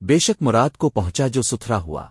بے شک مراد کو پہنچا جو ستھرا ہوا۔